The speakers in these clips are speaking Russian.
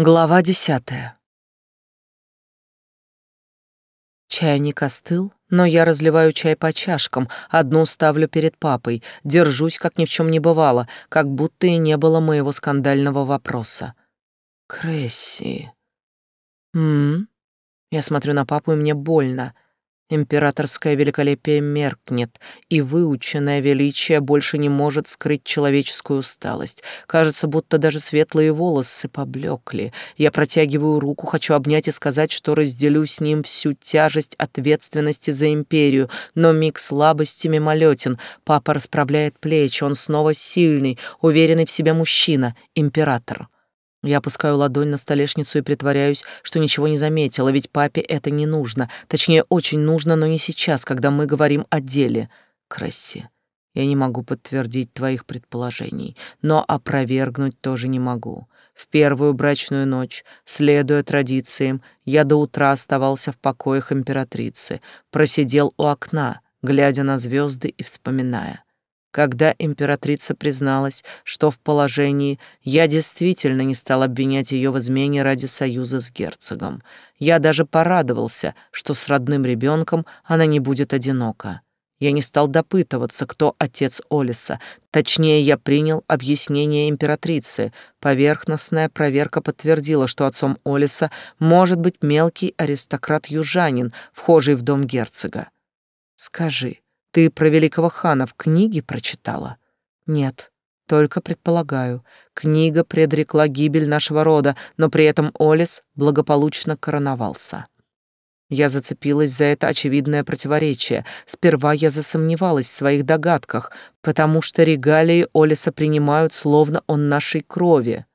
Глава десятая. Чайник остыл, но я разливаю чай по чашкам, одну ставлю перед папой, держусь, как ни в чем не бывало, как будто и не было моего скандального вопроса. Кресси. М? Я смотрю на папу, и мне больно. Императорское великолепие меркнет, и выученное величие больше не может скрыть человеческую усталость. Кажется, будто даже светлые волосы поблекли. Я протягиваю руку, хочу обнять и сказать, что разделю с ним всю тяжесть ответственности за империю, но миг слабости мимолетен. Папа расправляет плечи, он снова сильный, уверенный в себе мужчина, император. Я опускаю ладонь на столешницу и притворяюсь, что ничего не заметила, ведь папе это не нужно. Точнее, очень нужно, но не сейчас, когда мы говорим о деле. Кресси, я не могу подтвердить твоих предположений, но опровергнуть тоже не могу. В первую брачную ночь, следуя традициям, я до утра оставался в покоях императрицы, просидел у окна, глядя на звезды и вспоминая. Когда императрица призналась, что в положении, я действительно не стал обвинять ее в измене ради союза с герцогом. Я даже порадовался, что с родным ребенком она не будет одинока. Я не стал допытываться, кто отец Олиса. Точнее, я принял объяснение императрицы. Поверхностная проверка подтвердила, что отцом Олиса может быть мелкий аристократ-южанин, вхожий в дом герцога. «Скажи, ты про великого хана в книге прочитала? Нет, только предполагаю. Книга предрекла гибель нашего рода, но при этом Олис благополучно короновался. Я зацепилась за это очевидное противоречие. Сперва я засомневалась в своих догадках, потому что регалии Олиса принимают, словно он нашей крови.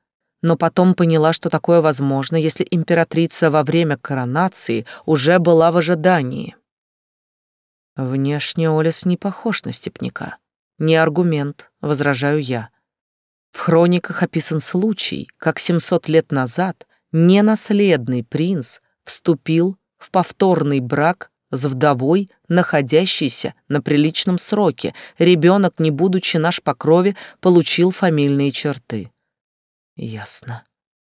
Но потом поняла, что такое возможно, если императрица во время коронации уже была в ожидании. Внешне Олес не похож на степняка. Не аргумент, возражаю я. В хрониках описан случай, как 700 лет назад ненаследный принц вступил в повторный брак с вдовой, находящейся на приличном сроке. Ребенок, не будучи наш по крови, получил фамильные черты. Ясно.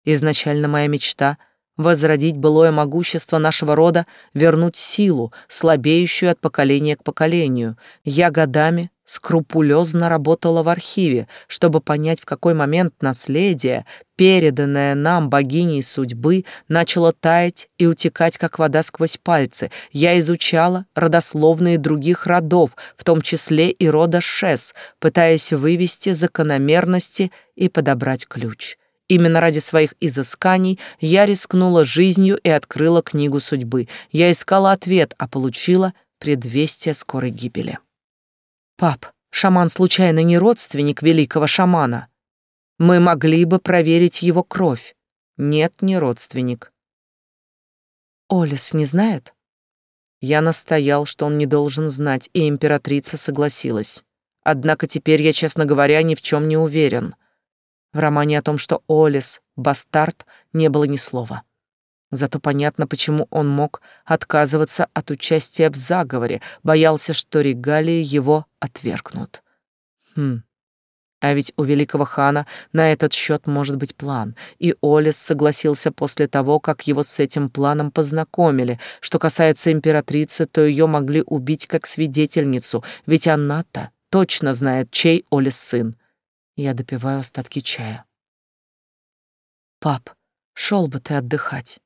Изначально моя мечта возродить былое могущество нашего рода, вернуть силу, слабеющую от поколения к поколению. Я годами скрупулезно работала в архиве, чтобы понять, в какой момент наследие, переданное нам богиней судьбы, начало таять и утекать, как вода сквозь пальцы. Я изучала родословные других родов, в том числе и рода Шес, пытаясь вывести закономерности и подобрать ключ. Именно ради своих изысканий я рискнула жизнью и открыла книгу судьбы. Я искала ответ, а получила предвестие скорой гибели. «Пап, шаман случайно не родственник великого шамана? Мы могли бы проверить его кровь. Нет, не родственник». «Олис не знает?» Я настоял, что он не должен знать, и императрица согласилась. Однако теперь я, честно говоря, ни в чем не уверен — в романе о том, что Олис — бастард, не было ни слова. Зато понятно, почему он мог отказываться от участия в заговоре, боялся, что регалии его отвергнут. Хм. А ведь у великого хана на этот счет может быть план, и Олис согласился после того, как его с этим планом познакомили. Что касается императрицы, то ее могли убить как свидетельницу, ведь она-то точно знает, чей Олис сын. Я допиваю остатки чая. Пап, шел бы ты отдыхать.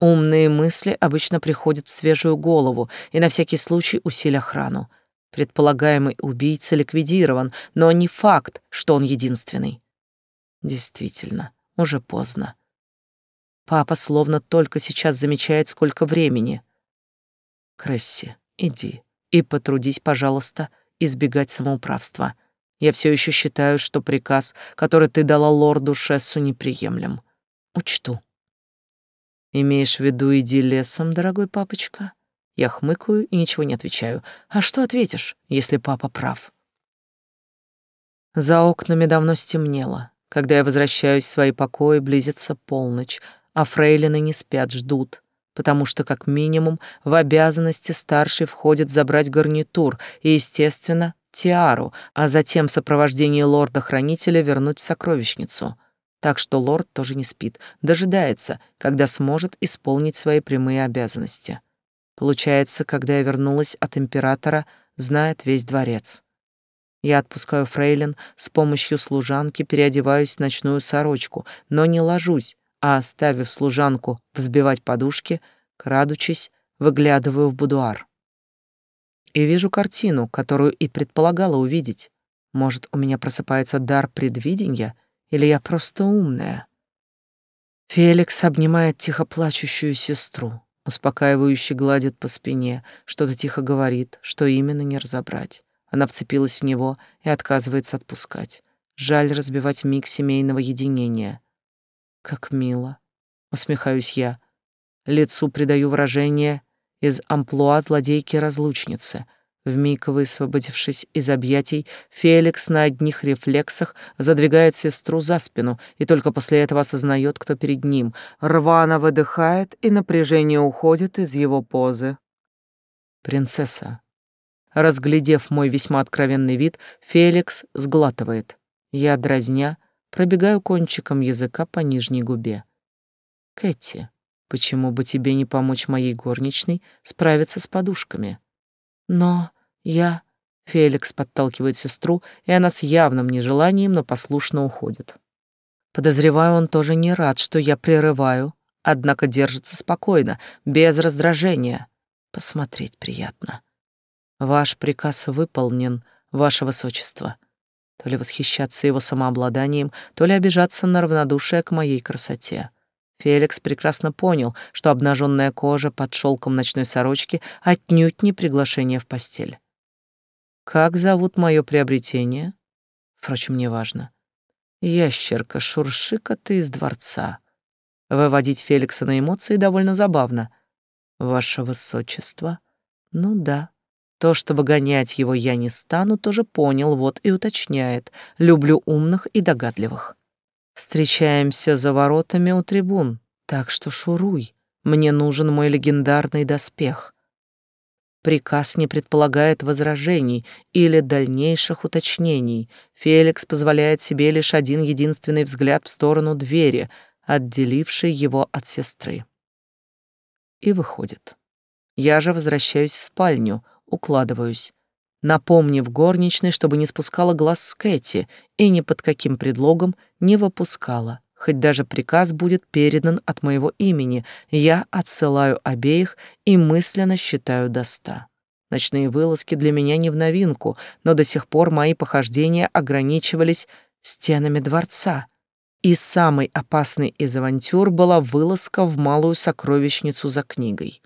Умные мысли обычно приходят в свежую голову, и на всякий случай усиль охрану. Предполагаемый убийца ликвидирован, но не факт, что он единственный. Действительно, уже поздно. Папа словно только сейчас замечает, сколько времени. Кресси, иди и потрудись, пожалуйста, избегать самоуправства. Я все еще считаю, что приказ, который ты дала лорду Шессу, неприемлем. Учту. Имеешь в виду иди лесом, дорогой папочка? Я хмыкаю и ничего не отвечаю. А что ответишь, если папа прав? За окнами давно стемнело. Когда я возвращаюсь в свои покои, близится полночь, а фрейлины не спят, ждут, потому что, как минимум, в обязанности старший входит забрать гарнитур и, естественно, тиару, а затем в сопровождении лорда-хранителя вернуть в сокровищницу. Так что лорд тоже не спит, дожидается, когда сможет исполнить свои прямые обязанности. Получается, когда я вернулась от императора, знает весь дворец. Я отпускаю фрейлин, с помощью служанки переодеваюсь в ночную сорочку, но не ложусь, а, оставив служанку взбивать подушки, крадучись, выглядываю в будуар. И вижу картину, которую и предполагала увидеть. Может, у меня просыпается дар предвидения, или я просто умная? Феликс обнимает тихо плачущую сестру, успокаивающе гладит по спине, что-то тихо говорит, что именно не разобрать. Она вцепилась в него и отказывается отпускать. Жаль разбивать миг семейного единения. Как мило. Усмехаюсь я. Лицу придаю выражение из амплуа злодейки-разлучницы. Вмиг высвободившись из объятий, Феликс на одних рефлексах задвигает сестру за спину и только после этого осознает, кто перед ним. Рвано выдыхает, и напряжение уходит из его позы. «Принцесса». Разглядев мой весьма откровенный вид, Феликс сглатывает. Я, дразня, пробегаю кончиком языка по нижней губе. «Кэти, почему бы тебе не помочь моей горничной справиться с подушками?» «Но я...» Феликс подталкивает сестру, и она с явным нежеланием, но послушно уходит. Подозреваю, он тоже не рад, что я прерываю, однако держится спокойно, без раздражения. Посмотреть приятно. Ваш приказ выполнен, ваше высочество. То ли восхищаться его самообладанием, то ли обижаться на равнодушие к моей красоте. Феликс прекрасно понял, что обнаженная кожа под шелком ночной сорочки отнюдь не приглашение в постель. Как зовут мое приобретение? Впрочем, неважно. Ящерка, шуршика ты из дворца. Выводить Феликса на эмоции довольно забавно. Ваше высочество? Ну да. То, что выгонять его я не стану, тоже понял, вот и уточняет. Люблю умных и догадливых. Встречаемся за воротами у трибун, так что шуруй. Мне нужен мой легендарный доспех. Приказ не предполагает возражений или дальнейших уточнений. Феликс позволяет себе лишь один единственный взгляд в сторону двери, отделившей его от сестры. И выходит. Я же возвращаюсь в спальню, укладываюсь, напомнив горничной, чтобы не спускала глаз с Кэти и ни под каким предлогом не выпускала. Хоть даже приказ будет передан от моего имени, я отсылаю обеих и мысленно считаю до ста. Ночные вылазки для меня не в новинку, но до сих пор мои похождения ограничивались стенами дворца. И самой опасной из авантюр была вылазка в малую сокровищницу за книгой.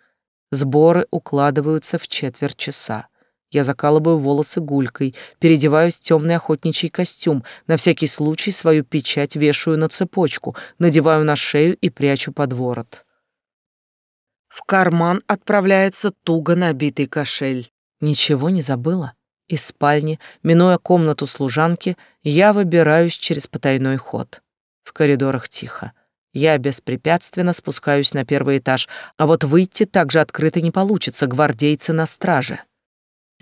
Сборы укладываются в четверть часа. Я закалываю волосы гулькой, переодеваюсь в темный охотничий костюм, на всякий случай свою печать вешаю на цепочку, надеваю на шею и прячу под ворот. В карман отправляется туго набитый кошель. Ничего не забыла. Из спальни, минуя комнату служанки, я выбираюсь через потайной ход. В коридорах тихо. Я беспрепятственно спускаюсь на первый этаж, а вот выйти так же открыто не получится, гвардейцы на страже.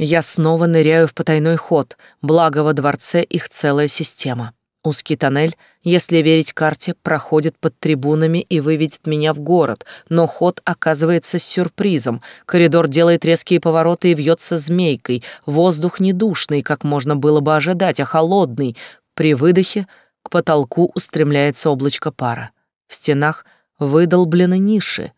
Я снова ныряю в потайной ход, благо во дворце их целая система. Узкий тоннель, если верить карте, проходит под трибунами и выведет меня в город, но ход оказывается сюрпризом. Коридор делает резкие повороты и вьется змейкой. Воздух не душный, как можно было бы ожидать, а холодный. При выдохе к потолку устремляется облачко пара. В стенах выдолблены ниши,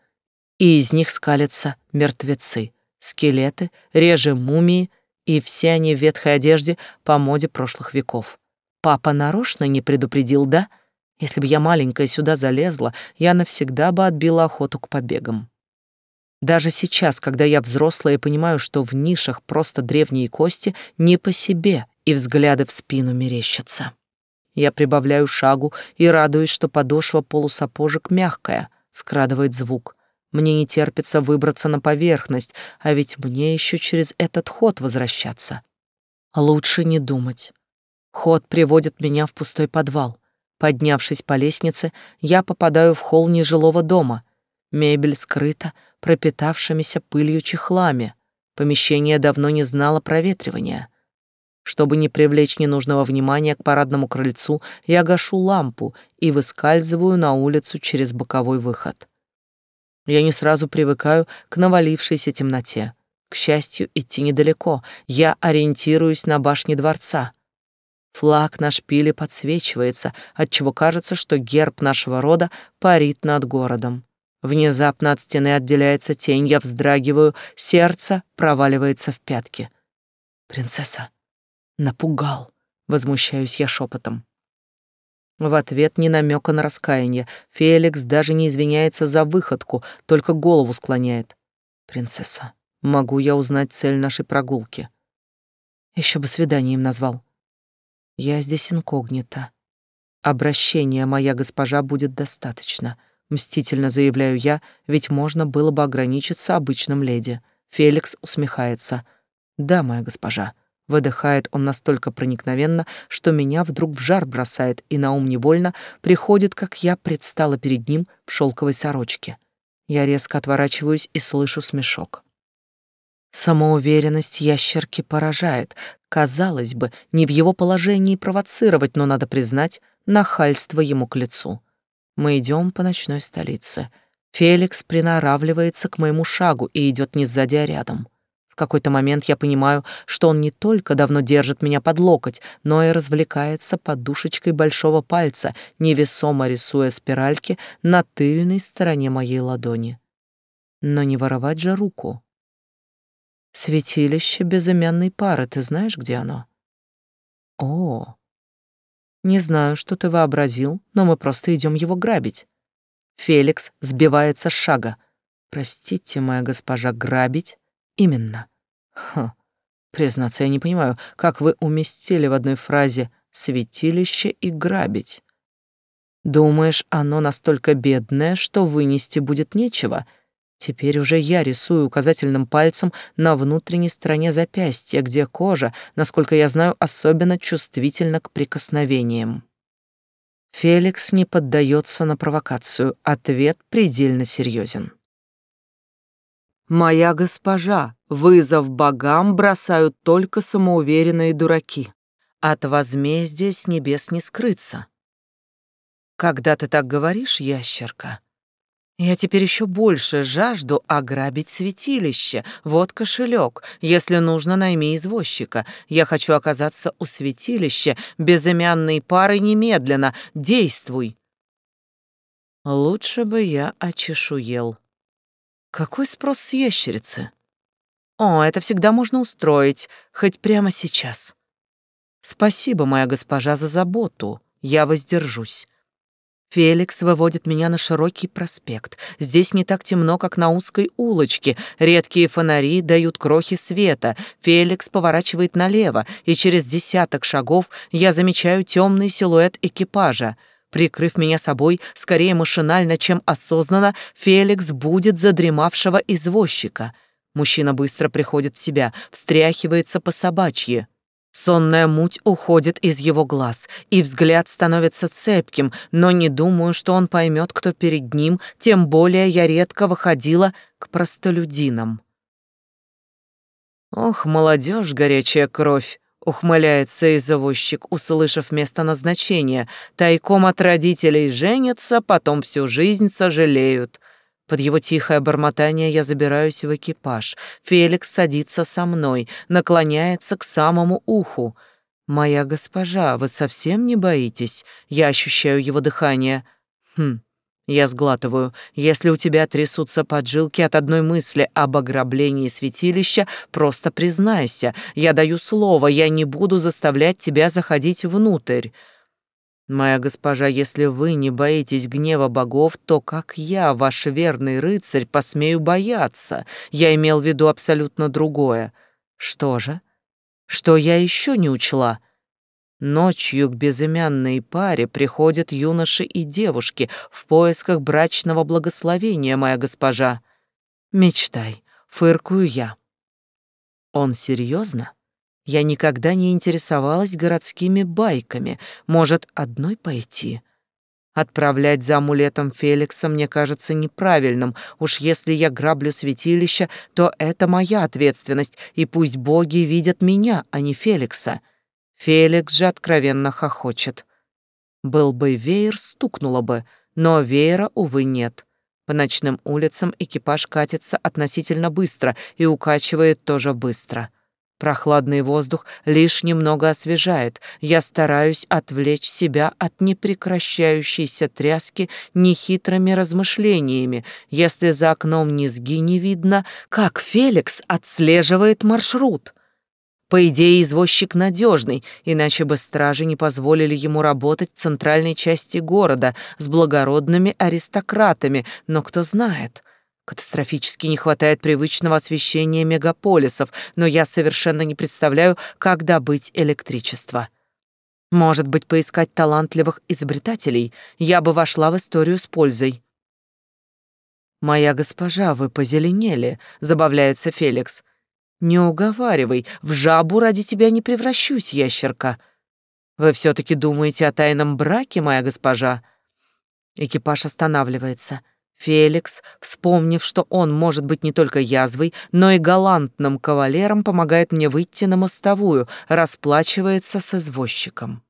и из них скалятся мертвецы, скелеты, реже мумии, и все они в ветхой одежде по моде прошлых веков. Папа нарочно не предупредил, да? Если бы я маленькая сюда залезла, я навсегда бы отбила охоту к побегам. Даже сейчас, когда я взрослая и понимаю, что в нишах просто древние кости, не по себе, и взгляды в спину мерещатся. Я прибавляю шагу и радуюсь, что подошва полусапожек мягкая, скрадывает звук. Мне не терпится выбраться на поверхность, а ведь мне еще через этот ход возвращаться. Лучше не думать. Ход приводит меня в пустой подвал. Поднявшись по лестнице, я попадаю в холл нежилого дома. Мебель скрыта пропитавшимися пылью чехлами. Помещение давно не знало проветривания. Чтобы не привлечь ненужного внимания к парадному крыльцу, я гашу лампу и выскальзываю на улицу через боковой выход. Я не сразу привыкаю к навалившейся темноте. К счастью, идти недалеко. Я ориентируюсь на башне дворца. Флаг на шпиле подсвечивается, отчего кажется, что герб нашего рода парит над городом. Внезапно от стены отделяется тень, я вздрагиваю, сердце проваливается в пятки. «Принцесса, Напугал, возмущаюсь я шепотом. В ответ ни намека на раскаяние. Феликс даже не извиняется за выходку, только голову склоняет. «Принцесса, могу я узнать цель нашей прогулки?» Еще бы свидание им назвал. «Я здесь инкогнито. Обращение моя госпожа будет достаточно», — мстительно заявляю я, ведь можно было бы ограничиться обычным леди. Феликс усмехается. «Да, моя госпожа». Выдыхает он настолько проникновенно, что меня вдруг в жар бросает, и на ум невольно приходит, как я предстала перед ним в шелковой сорочке. Я резко отворачиваюсь и слышу смешок. Самоуверенность ящерки поражает. Казалось бы, не в его положении провоцировать, но, надо признать, нахальство ему к лицу. Мы идем по ночной столице. Феликс приноравливается к моему шагу и идет не сзади, а рядом. В какой-то момент я понимаю, что он не только давно держит меня под локоть, но и развлекается подушечкой большого пальца, невесомо рисуя спиральки на тыльной стороне моей ладони. Но не воровать же руку. Святилище безымянной пары, ты знаешь, где оно? О, не знаю, что ты вообразил, но мы просто идем его грабить. Феликс сбивается с шага. Простите, моя госпожа, грабить? Именно. Хм. Признаться, я не понимаю, как вы уместили в одной фразе «святилище» и «грабить». Думаешь, оно настолько бедное, что вынести будет нечего? Теперь уже я рисую указательным пальцем на внутренней стороне запястья, где кожа, насколько я знаю, особенно чувствительна к прикосновениям. Феликс не поддается на провокацию, ответ предельно серьезен. «Моя госпожа, вызов богам бросают только самоуверенные дураки. От возмездия с небес не скрыться». «Когда ты так говоришь, ящерка, я теперь еще больше жажду ограбить святилище. Вот кошелек. Если нужно, найми извозчика. Я хочу оказаться у святилища. Безымянной пары немедленно. Действуй. Лучше бы я очешуел. Какой спрос с ящерицы? О, это всегда можно устроить, хоть прямо сейчас. Спасибо, моя госпожа, за заботу. Я воздержусь. Феликс выводит меня на широкий проспект. Здесь не так темно, как на узкой улочке. Редкие фонари дают крохи света. Феликс поворачивает налево, и через десяток шагов я замечаю темный силуэт экипажа — Прикрыв меня собой, скорее машинально, чем осознанно, Феликс будет задремавшего извозчика. Мужчина быстро приходит в себя, встряхивается по собачьи. Сонная муть уходит из его глаз, и взгляд становится цепким, но не думаю, что он поймет, кто перед ним, тем более я редко выходила к простолюдинам. Ох, молодежь, горячая кровь, Ухмыляется извозчик, услышав место назначения. Тайком от родителей женятся, потом всю жизнь сожалеют. Под его тихое бормотание я забираюсь в экипаж. Феликс садится со мной, наклоняется к самому уху. «Моя госпожа, вы совсем не боитесь?» Я ощущаю его дыхание. «Хм, я сглатываю. Если у тебя трясутся поджилки от одной мысли об ограблении святилища, просто признайся. Я даю слово, я не буду заставлять тебя заходить внутрь. Моя госпожа, если вы не боитесь гнева богов, то как я, ваш верный рыцарь, посмею бояться? Я имел в виду абсолютно другое. Что же? Что я еще не учла?» Ночью к безымянной паре приходят юноши и девушки в поисках брачного благословения, моя госпожа. Мечтай, фыркую я. Он серьезно? Я никогда не интересовалась городскими байками. Может, одной пойти? Отправлять за амулетом Феликса мне кажется неправильным. Уж если я граблю святилище, то это моя ответственность, и пусть боги видят меня, а не Феликса. Феликс же откровенно хохочет. Был бы веер, стукнуло бы, но веера, увы, нет. По ночным улицам экипаж катится относительно быстро и укачивает тоже быстро. Прохладный воздух лишь немного освежает. Я стараюсь отвлечь себя от непрекращающейся тряски нехитрыми размышлениями, если за окном низги не видно, как Феликс отслеживает маршрут. По идее, извозчик надежный, иначе бы стражи не позволили ему работать в центральной части города с благородными аристократами, но кто знает. Катастрофически не хватает привычного освещения мегаполисов, но я совершенно не представляю, как добыть электричество. Может быть, поискать талантливых изобретателей, я бы вошла в историю с пользой. «Моя госпожа, вы позеленели», — забавляется Феликс. Не уговаривай, в жабу ради тебя не превращусь, ящерка. Вы все-таки думаете о тайном браке, моя госпожа? Экипаж останавливается. Феликс, вспомнив, что он может быть не только язвой, но и галантным кавалером, помогает мне выйти на мостовую, расплачивается с извозчиком.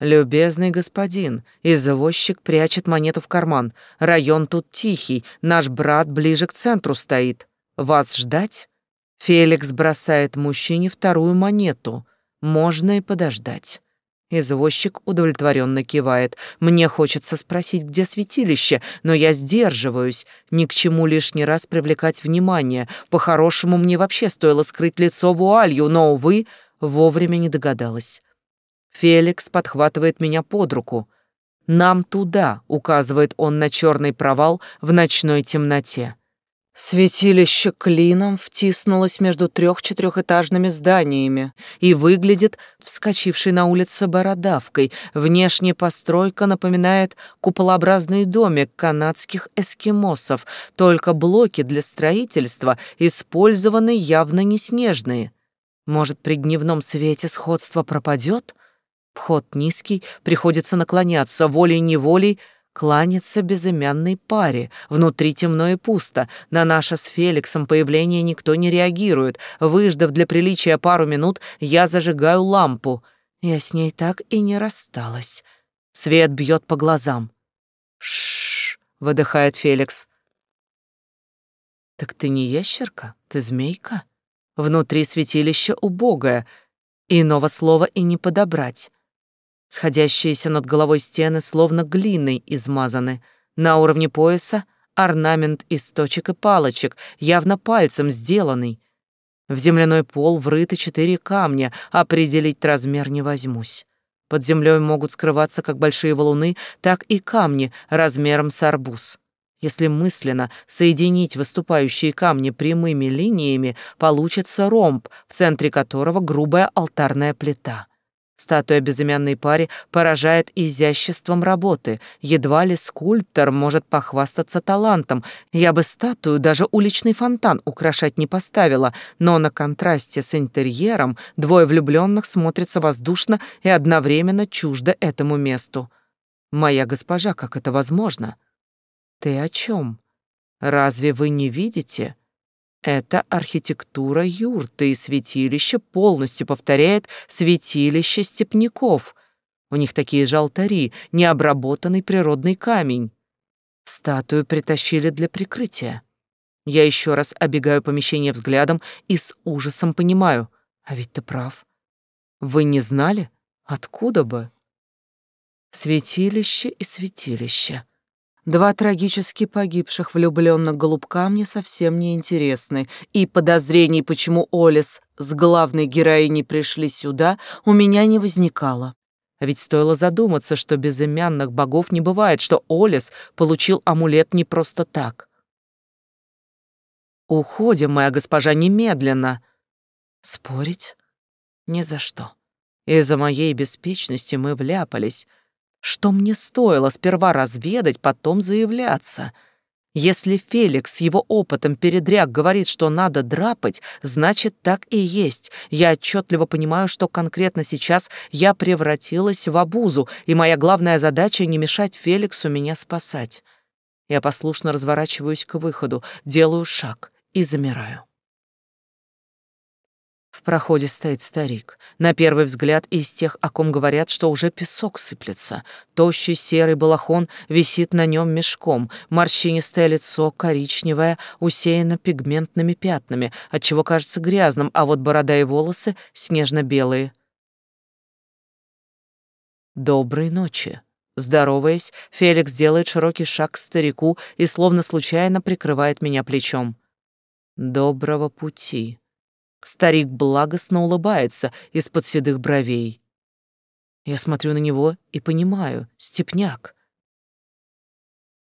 «Любезный господин, извозчик прячет монету в карман. Район тут тихий, наш брат ближе к центру стоит. Вас ждать?» Феликс бросает мужчине вторую монету. Можно и подождать. Извозчик удовлетворенно кивает. Мне хочется спросить, где святилище, но я сдерживаюсь. Ни к чему лишний раз привлекать внимание. По-хорошему, мне вообще стоило скрыть лицо вуалью, но, увы, вовремя не догадалась. Феликс подхватывает меня под руку. «Нам туда», — указывает он на черный провал в ночной темноте. Святилище клином втиснулось между трех-четырехэтажными зданиями и выглядит вскочившей на улице бородавкой. Внешне постройка напоминает куполообразный домик канадских эскимосов, только блоки для строительства использованы явно не снежные. Может, при дневном свете сходство пропадет? Вход низкий, приходится наклоняться волей-неволей, кланяться безымянной паре. Внутри темно и пусто. На наше с Феликсом появление никто не реагирует. Выждав для приличия пару минут, я зажигаю лампу. Я с ней так и не рассталась. Свет бьет по глазам. Шш, выдыхает Феликс. Так ты не ящерка, ты змейка. Внутри святилище убогое. Иного слова и не подобрать. Сходящиеся над головой стены словно глиной измазаны. На уровне пояса орнамент из точек и палочек, явно пальцем сделанный. В земляной пол врыты четыре камня, определить размер не возьмусь. Под землей могут скрываться как большие валуны, так и камни размером с арбуз. Если мысленно соединить выступающие камни прямыми линиями, получится ромб, в центре которого грубая алтарная плита — Статуя безымянной паре поражает изяществом работы. Едва ли скульптор может похвастаться талантом. Я бы статую даже уличный фонтан украшать не поставила, но на контрасте с интерьером двое влюбленных смотрятся воздушно и одновременно чуждо этому месту. Моя госпожа, как это возможно? Ты о чем? Разве вы не видите? Это архитектура юрты и святилище полностью повторяет святилище степняков. У них такие же алтари, необработанный природный камень. Статую притащили для прикрытия. Я еще раз обегаю помещение взглядом и с ужасом понимаю, а ведь ты прав. Вы не знали? Откуда бы? Святилище и святилище. Два трагически погибших влюбленных голубка мне совсем не интересны, и подозрений, почему Олес с главной героиней пришли сюда, у меня не возникало. А ведь стоило задуматься, что безымянных богов не бывает, что Олес получил амулет не просто так. «Уходим, моя госпожа, немедленно!» «Спорить? Ни за что. Из-за моей беспечности мы вляпались, что мне стоило сперва разведать, потом заявляться? Если Феликс с его опытом передряг говорит, что надо драпать, значит, так и есть. Я отчетливо понимаю, что конкретно сейчас я превратилась в обузу, и моя главная задача — не мешать Феликсу меня спасать. Я послушно разворачиваюсь к выходу, делаю шаг и замираю. В проходе стоит старик. На первый взгляд из тех, о ком говорят, что уже песок сыплется. Тощий серый балахон висит на нем мешком. Морщинистое лицо, коричневое, усеяно пигментными пятнами, отчего кажется грязным, а вот борода и волосы снежно-белые. Доброй ночи. Здороваясь, Феликс делает широкий шаг к старику и словно случайно прикрывает меня плечом. Доброго пути. Старик благостно улыбается из-под седых бровей. Я смотрю на него и понимаю, степняк.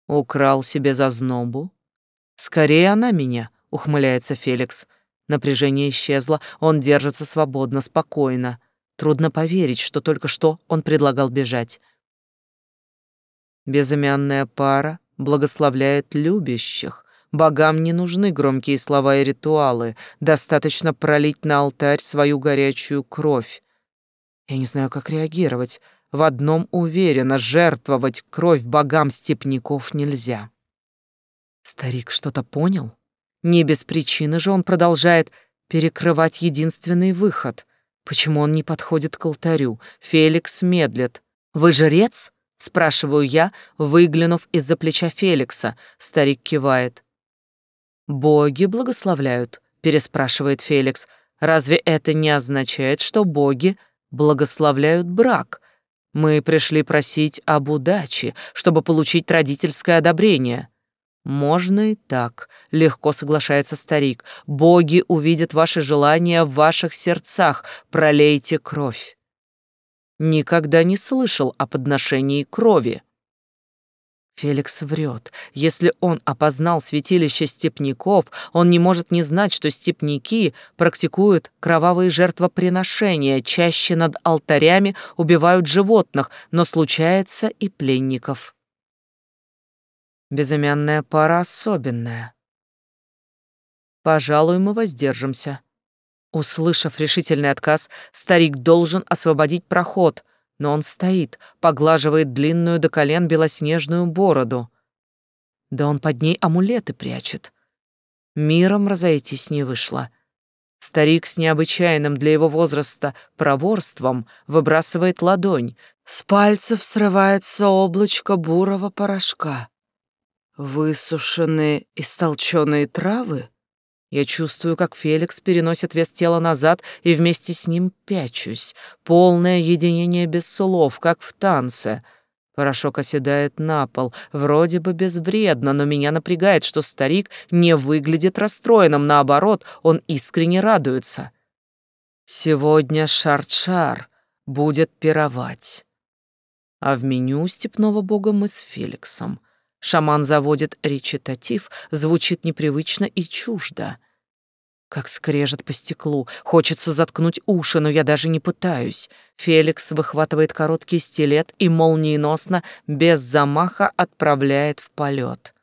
Украл себе зазнобу. Скорее она меня, ухмыляется Феликс. Напряжение исчезло, он держится свободно, спокойно. Трудно поверить, что только что он предлагал бежать. Безымянная пара благословляет любящих, Богам не нужны громкие слова и ритуалы, достаточно пролить на алтарь свою горячую кровь. Я не знаю, как реагировать. В одном уверена, жертвовать кровь богам степняков нельзя. Старик что-то понял? Не без причины же он продолжает перекрывать единственный выход. Почему он не подходит к алтарю? Феликс медлит. «Вы жрец?» — спрашиваю я, выглянув из-за плеча Феликса. Старик кивает. «Боги благословляют», — переспрашивает Феликс. «Разве это не означает, что боги благословляют брак? Мы пришли просить об удаче, чтобы получить родительское одобрение». «Можно и так», — легко соглашается старик. «Боги увидят ваши желания в ваших сердцах, пролейте кровь». Никогда не слышал о подношении крови. Феликс врет. Если он опознал святилище степняков, он не может не знать, что степняки практикуют кровавые жертвоприношения, чаще над алтарями убивают животных, но случается и пленников. Безымянная пара особенная. Пожалуй, мы воздержимся. Услышав решительный отказ, старик должен освободить проход — но он стоит, поглаживает длинную до колен белоснежную бороду. Да он под ней амулеты прячет. Миром разойтись не вышло. Старик с необычайным для его возраста проворством выбрасывает ладонь. С пальцев срывается облачко бурого порошка. Высушенные и столченные травы? Я чувствую, как Феликс переносит вес тела назад и вместе с ним пячусь. Полное единение без слов, как в танце. Порошок оседает на пол, вроде бы безвредно, но меня напрягает, что старик не выглядит расстроенным, наоборот, он искренне радуется. Сегодня Шарчар будет пировать. А в меню степного бога мы с Феликсом. Шаман заводит речитатив, звучит непривычно и чуждо. Как скрежет по стеклу. Хочется заткнуть уши, но я даже не пытаюсь. Феликс выхватывает короткий стилет и молниеносно, без замаха, отправляет в полет.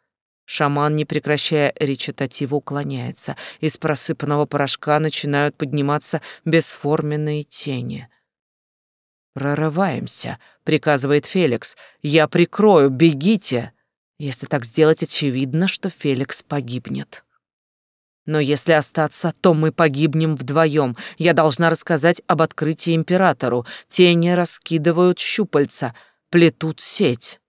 Шаман, не прекращая речитатива, уклоняется. Из просыпанного порошка начинают подниматься бесформенные тени. «Прорываемся», — приказывает Феликс. «Я прикрою, бегите!» Если так сделать, очевидно, что Феликс погибнет. Но если остаться, то мы погибнем вдвоем. Я должна рассказать об открытии императору. Тени раскидывают щупальца, плетут сеть.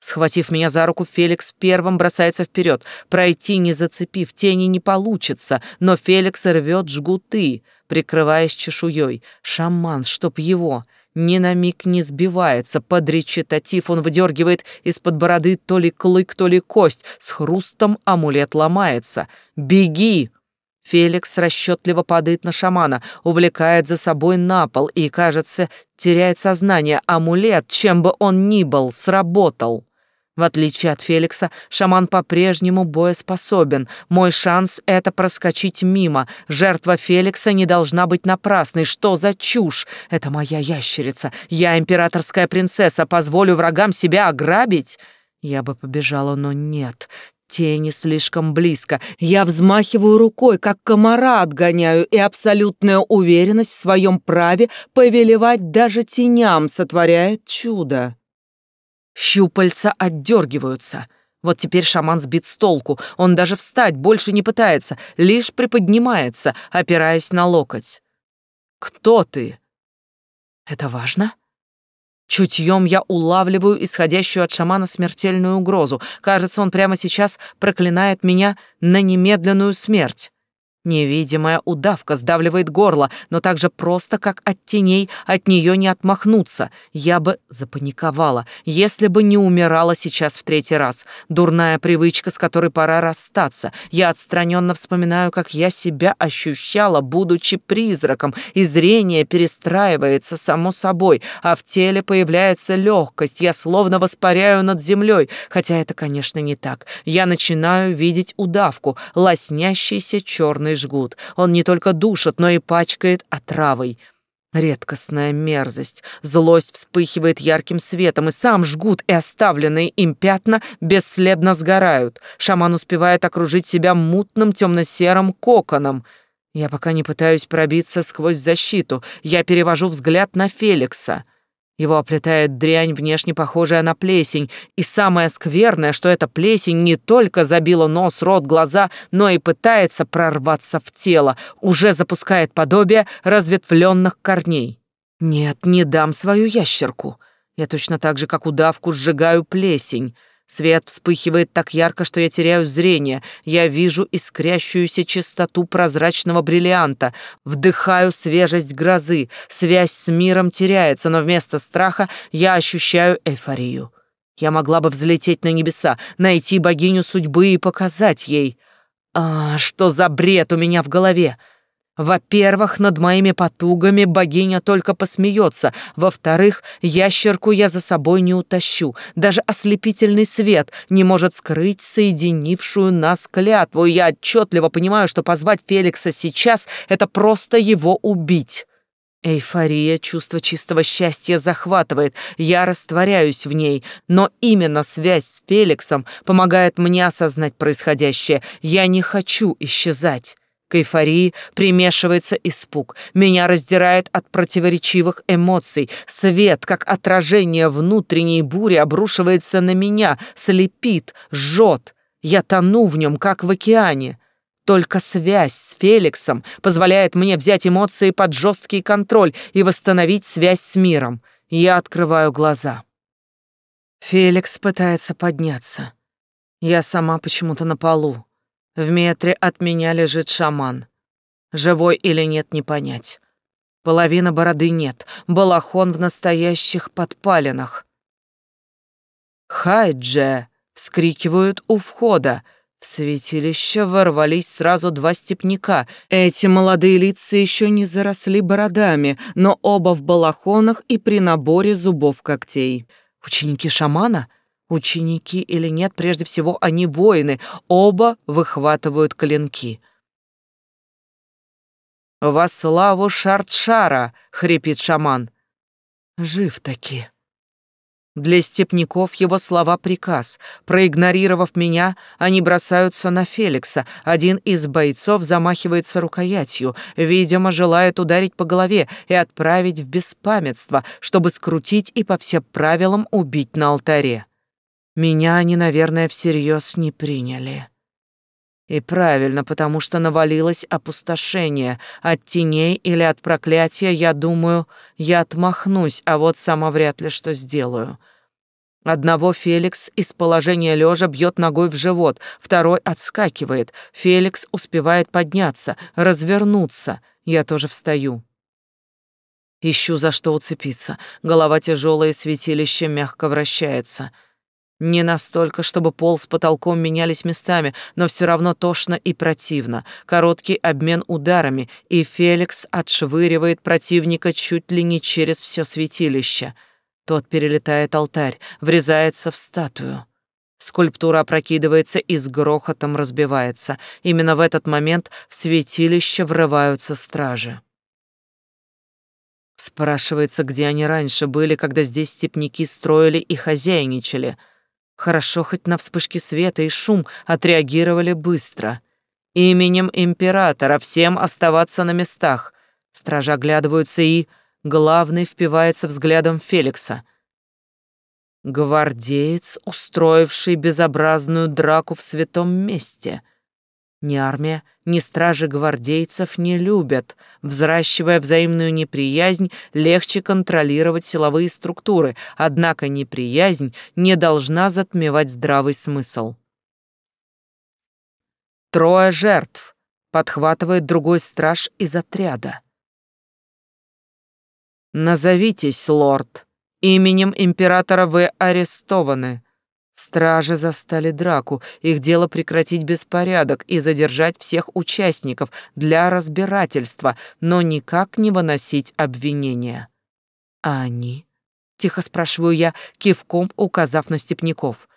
Схватив меня за руку, Феликс первым бросается вперед. Пройти, не зацепив, тени не получится, но Феликс рвет жгуты, прикрываясь чешуей. Шаман, чтоб его ни на миг не сбивается. Под речитатив он выдергивает из-под бороды то ли клык, то ли кость. С хрустом амулет ломается. «Беги!» Феликс расчетливо падает на шамана, увлекает за собой на пол и, кажется, теряет сознание. Амулет, чем бы он ни был, сработал. В отличие от Феликса, шаман по-прежнему боеспособен. Мой шанс — это проскочить мимо. Жертва Феликса не должна быть напрасной. Что за чушь? Это моя ящерица. Я императорская принцесса. Позволю врагам себя ограбить? Я бы побежала, но нет. Тени слишком близко. Я взмахиваю рукой, как комара отгоняю, и абсолютная уверенность в своем праве повелевать даже теням сотворяет чудо. Щупальца отдергиваются. Вот теперь шаман сбит с толку. Он даже встать больше не пытается, лишь приподнимается, опираясь на локоть. «Кто ты?» «Это важно?» Чутьем я улавливаю исходящую от шамана смертельную угрозу. Кажется, он прямо сейчас проклинает меня на немедленную смерть. Невидимая удавка сдавливает горло, но так же просто, как от теней, от нее не отмахнуться. Я бы запаниковала, если бы не умирала сейчас в третий раз. Дурная привычка, с которой пора расстаться. Я отстраненно вспоминаю, как я себя ощущала, будучи призраком, и зрение перестраивается само собой, а в теле появляется легкость. Я словно воспаряю над землей, хотя это, конечно, не так. Я начинаю видеть удавку, лоснящийся черный черный жгут. Он не только душит, но и пачкает отравой. Редкостная мерзость. Злость вспыхивает ярким светом, и сам жгут и оставленные им пятна бесследно сгорают. Шаман успевает окружить себя мутным темно-серым коконом. Я пока не пытаюсь пробиться сквозь защиту. Я перевожу взгляд на Феликса. Его оплетает дрянь, внешне похожая на плесень. И самое скверное, что эта плесень не только забила нос, рот, глаза, но и пытается прорваться в тело, уже запускает подобие разветвленных корней. Нет, не дам свою ящерку. Я точно так же, как удавку, сжигаю плесень. Свет вспыхивает так ярко, что я теряю зрение. Я вижу искрящуюся чистоту прозрачного бриллианта, вдыхаю свежесть грозы. Связь с миром теряется, но вместо страха я ощущаю эйфорию. Я могла бы взлететь на небеса, найти богиню судьбы и показать ей. А, что за бред у меня в голове? Во-первых, над моими потугами богиня только посмеется. Во-вторых, ящерку я за собой не утащу. Даже ослепительный свет не может скрыть соединившую нас клятву. я отчетливо понимаю, что позвать Феликса сейчас — это просто его убить. Эйфория, чувство чистого счастья захватывает, я растворяюсь в ней, но именно связь с Феликсом помогает мне осознать происходящее. Я не хочу исчезать. К эйфории примешивается испуг. Меня раздирает от противоречивых эмоций. Свет, как отражение внутренней бури, обрушивается на меня, слепит, жжет. Я тону в нем, как в океане. Только связь с Феликсом позволяет мне взять эмоции под жесткий контроль и восстановить связь с миром. Я открываю глаза. Феликс пытается подняться. Я сама почему-то на полу. В метре от меня лежит шаман. Живой или нет, не понять. Половина бороды нет, балахон в настоящих подпалинах. «Хайдже!» — вскрикивают у входа. В святилище ворвались сразу два степняка. Эти молодые лица еще не заросли бородами, но оба в балахонах и при наборе зубов когтей. Ученики шамана — Ученики или нет, прежде всего они воины, оба выхватывают клинки. «Во славу Шартшара!» — хрипит шаман. «Жив-таки!» Для степняков его слова приказ. Проигнорировав меня, они бросаются на Феликса. Один из бойцов замахивается рукоятью, видимо, желает ударить по голове и отправить в беспамятство, чтобы скрутить и по всем правилам убить на алтаре. Меня они, наверное, всерьез не приняли. И правильно, потому что навалилось опустошение. От теней или от проклятия, я думаю, я отмахнусь, а вот сама вряд ли что сделаю. Одного Феликс из положения лежа бьет ногой в живот, второй отскакивает. Феликс успевает подняться, развернуться. Я тоже встаю. Ищу за что уцепиться. Голова тяжелая, святилище мягко вращается — не настолько, чтобы пол с потолком менялись местами, но все равно тошно и противно. Короткий обмен ударами, и Феликс отшвыривает противника чуть ли не через все святилище. Тот перелетает алтарь, врезается в статую. Скульптура опрокидывается и с грохотом разбивается. Именно в этот момент в святилище врываются стражи. Спрашивается, где они раньше были, когда здесь степняки строили и хозяйничали — Хорошо, хоть на вспышки света и шум отреагировали быстро. Именем императора всем оставаться на местах. Стражи оглядываются и... Главный впивается взглядом Феликса. Гвардеец, устроивший безобразную драку в святом месте. Ни армия, ни стражи гвардейцев не любят. Взращивая взаимную неприязнь, легче контролировать силовые структуры, однако неприязнь не должна затмевать здравый смысл. Трое жертв, подхватывает другой страж из отряда. «Назовитесь, лорд», Именем императора вы арестованы. Стражи застали драку. Их дело прекратить беспорядок и задержать всех участников для разбирательства, но никак не выносить обвинения. А они? Тихо спрашиваю я, кивком указав на степняков.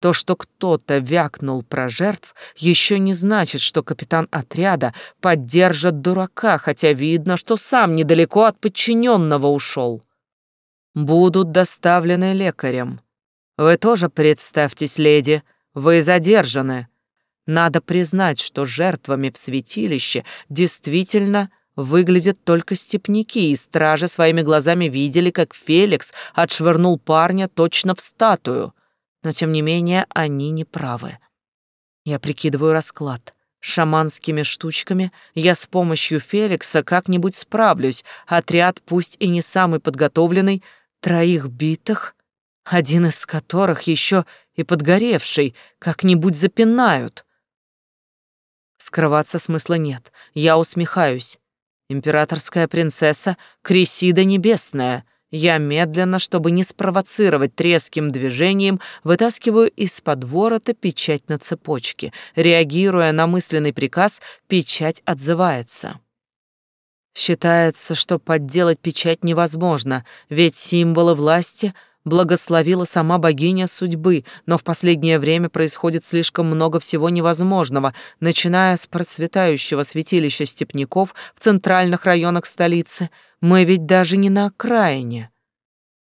То, что кто-то вякнул про жертв, еще не значит, что капитан отряда поддержит дурака, хотя видно, что сам недалеко от подчиненного ушел будут доставлены лекарем. Вы тоже представьтесь, леди, вы задержаны. Надо признать, что жертвами в святилище действительно выглядят только степняки, и стражи своими глазами видели, как Феликс отшвырнул парня точно в статую. Но, тем не менее, они не правы. Я прикидываю расклад. Шаманскими штучками я с помощью Феликса как-нибудь справлюсь. Отряд, пусть и не самый подготовленный, Троих битых, один из которых еще и подгоревший, как-нибудь запинают. Скрываться смысла нет, я усмехаюсь. Императорская принцесса Крисида Небесная. Я медленно, чтобы не спровоцировать треским движением, вытаскиваю из-под ворота печать на цепочке. Реагируя на мысленный приказ, печать отзывается. Считается, что подделать печать невозможно, ведь символы власти благословила сама богиня судьбы, но в последнее время происходит слишком много всего невозможного, начиная с процветающего святилища степняков в центральных районах столицы. Мы ведь даже не на окраине.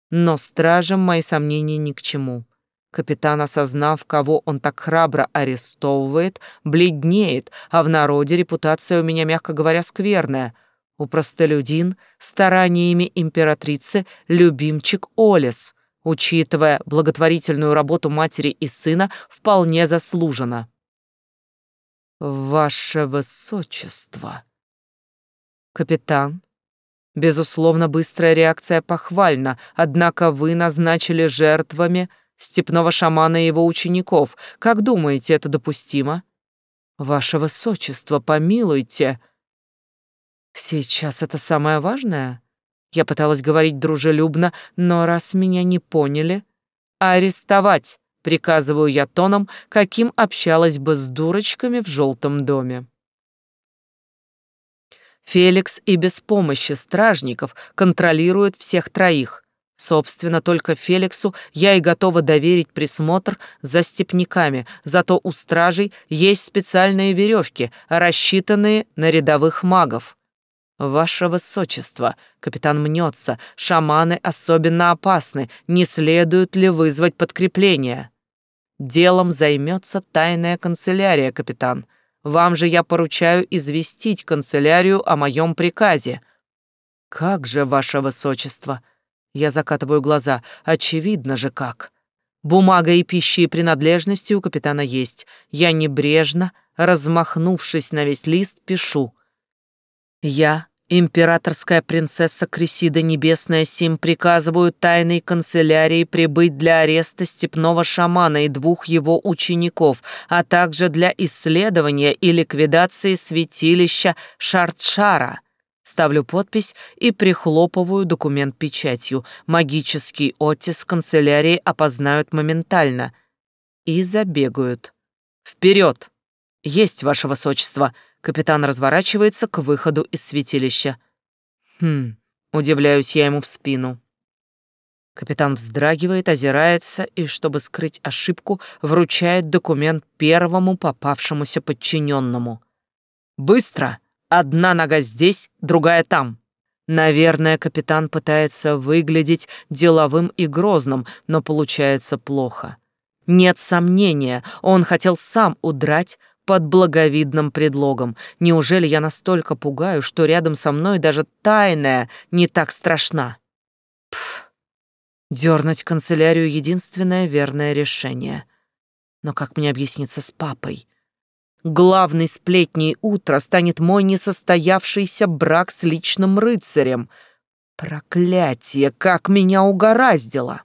Но стражам мои сомнения ни к чему. Капитан, осознав, кого он так храбро арестовывает, бледнеет, а в народе репутация у меня, мягко говоря, скверная — у простолюдин стараниями императрицы любимчик Олес, учитывая благотворительную работу матери и сына, вполне заслуженно. «Ваше Высочество!» «Капитан, безусловно, быстрая реакция похвальна, однако вы назначили жертвами степного шамана и его учеников. Как думаете, это допустимо?» «Ваше Высочество, помилуйте!» Сейчас это самое важное? Я пыталась говорить дружелюбно, но раз меня не поняли... Арестовать! Приказываю я тоном, каким общалась бы с дурочками в желтом доме. Феликс и без помощи стражников контролирует всех троих. Собственно, только Феликсу я и готова доверить присмотр за степняками, зато у стражей есть специальные веревки, рассчитанные на рядовых магов. «Ваше высочество, капитан мнется, шаманы особенно опасны, не следует ли вызвать подкрепление?» «Делом займется тайная канцелярия, капитан. Вам же я поручаю известить канцелярию о моем приказе». «Как же, ваше высочество?» Я закатываю глаза. «Очевидно же как». Бумага и пищи и принадлежности у капитана есть. Я небрежно, размахнувшись на весь лист, пишу. Я, Императорская принцесса Крисида Небесная Сим приказывают тайной канцелярии прибыть для ареста степного шамана и двух его учеников, а также для исследования и ликвидации святилища Шартшара. Ставлю подпись и прихлопываю документ печатью. Магический оттиск канцелярии опознают моментально. И забегают. Вперед! Есть, ваше высочество! Капитан разворачивается к выходу из святилища. Хм, удивляюсь я ему в спину. Капитан вздрагивает, озирается и, чтобы скрыть ошибку, вручает документ первому попавшемуся подчиненному. «Быстро! Одна нога здесь, другая там!» Наверное, капитан пытается выглядеть деловым и грозным, но получается плохо. Нет сомнения, он хотел сам удрать, под благовидным предлогом. Неужели я настолько пугаю, что рядом со мной даже тайная не так страшна? Пф, Дернуть канцелярию — единственное верное решение. Но как мне объясниться с папой? Главной сплетней утра станет мой несостоявшийся брак с личным рыцарем. Проклятие, как меня угораздило!